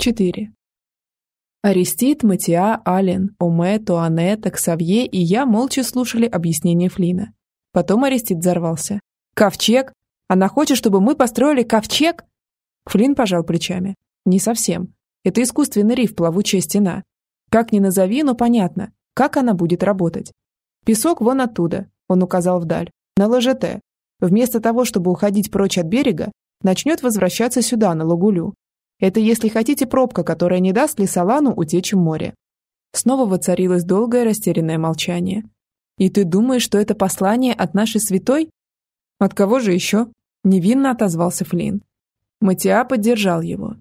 4. Арестит, Матиа, Ален, Оме, Туанетта, Ксавье и я молча слушали объяснение Флина. Потом Арестит взорвался. «Ковчег? Она хочет, чтобы мы построили ковчег?» Флин пожал плечами. «Не совсем. Это искусственный риф, плавучая стена. Как ни назови, но понятно, как она будет работать. Песок вон оттуда, он указал вдаль, на ЛЖТ. Вместо того, чтобы уходить прочь от берега, начнет возвращаться сюда, на Лагулю. Это, если хотите, пробка, которая не даст Лисалану утечь в море. Снова воцарилось долгое растерянное молчание. «И ты думаешь, что это послание от нашей святой?» «От кого же еще?» – невинно отозвался Флинн. Матиа поддержал его.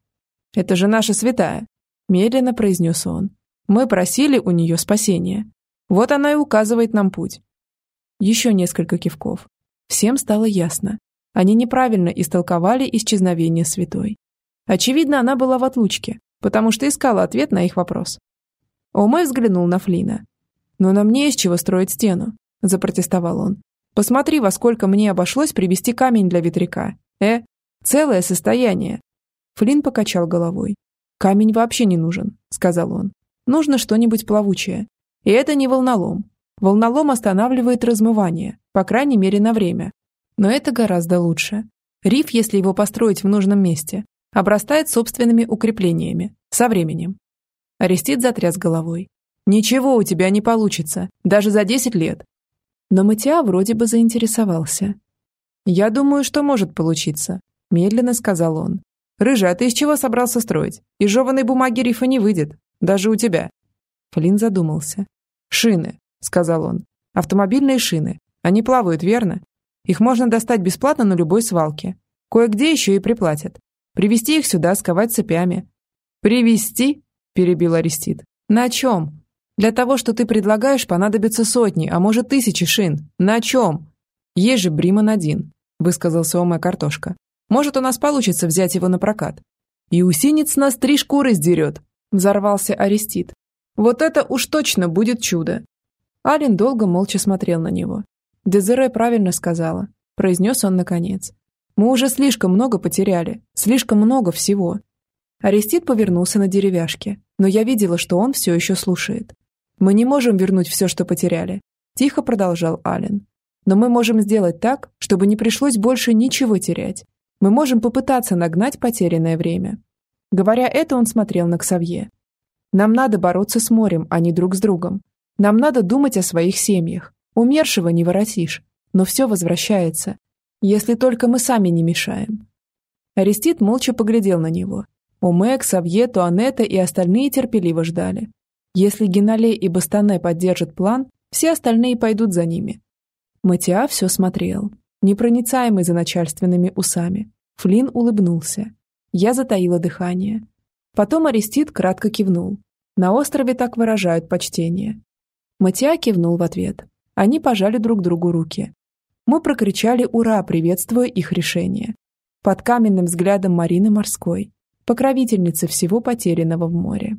«Это же наша святая», – медленно произнес он. «Мы просили у нее спасения. Вот она и указывает нам путь». Еще несколько кивков. Всем стало ясно. Они неправильно истолковали исчезновение святой. Очевидно, она была в отлучке, потому что искала ответ на их вопрос. Омэ взглянул на Флина. «Но нам не из чего строить стену», – запротестовал он. «Посмотри, во сколько мне обошлось привезти камень для ветряка. Э, целое состояние». Флин покачал головой. «Камень вообще не нужен», – сказал он. «Нужно что-нибудь плавучее. И это не волнолом. Волнолом останавливает размывание, по крайней мере на время. Но это гораздо лучше. Риф, если его построить в нужном месте, обрастает собственными укреплениями, со временем. Арестит затряс головой. «Ничего у тебя не получится, даже за 10 лет». Но Матиа вроде бы заинтересовался. «Я думаю, что может получиться», – медленно сказал он. «Рыжий, а ты из чего собрался строить? Из жеванной бумаги рифа не выйдет, даже у тебя». Флинн задумался. «Шины», – сказал он. «Автомобильные шины. Они плавают, верно? Их можно достать бесплатно на любой свалке. Кое-где еще и приплатят. Привести их сюда, сковать цепями. Привести? перебил Арестит. На чем? Для того, что ты предлагаешь, понадобится сотни, а может тысячи шин. На чем? Есть же Бриман один, высказался Ома Картошка. Может, у нас получится взять его на прокат. И усинец нас три шкуры сдерет, взорвался Арестит. Вот это уж точно будет чудо. Ален долго молча смотрел на него. Дезире правильно сказала, произнес он наконец. Мы уже слишком много потеряли, слишком много всего. Арестит повернулся на деревяшке, но я видела, что он все еще слушает. Мы не можем вернуть все, что потеряли, тихо продолжал Ален. Но мы можем сделать так, чтобы не пришлось больше ничего терять. Мы можем попытаться нагнать потерянное время. Говоря это, он смотрел на Ксавье. Нам надо бороться с морем, а не друг с другом. Нам надо думать о своих семьях. Умершего не воротишь, но все возвращается, если только мы сами не мешаем». Арестит молча поглядел на него. Омек, Савье, Туанетта и остальные терпеливо ждали. Если Генале и Бастане поддержат план, все остальные пойдут за ними. Матиа все смотрел, непроницаемый за начальственными усами. Флин улыбнулся. Я затаила дыхание. Потом Арестит кратко кивнул. На острове так выражают почтение. Матиа кивнул в ответ. Они пожали друг другу руки. Мы прокричали «Ура!», приветствуя их решение. Под каменным взглядом Марины Морской, покровительницы всего потерянного в море.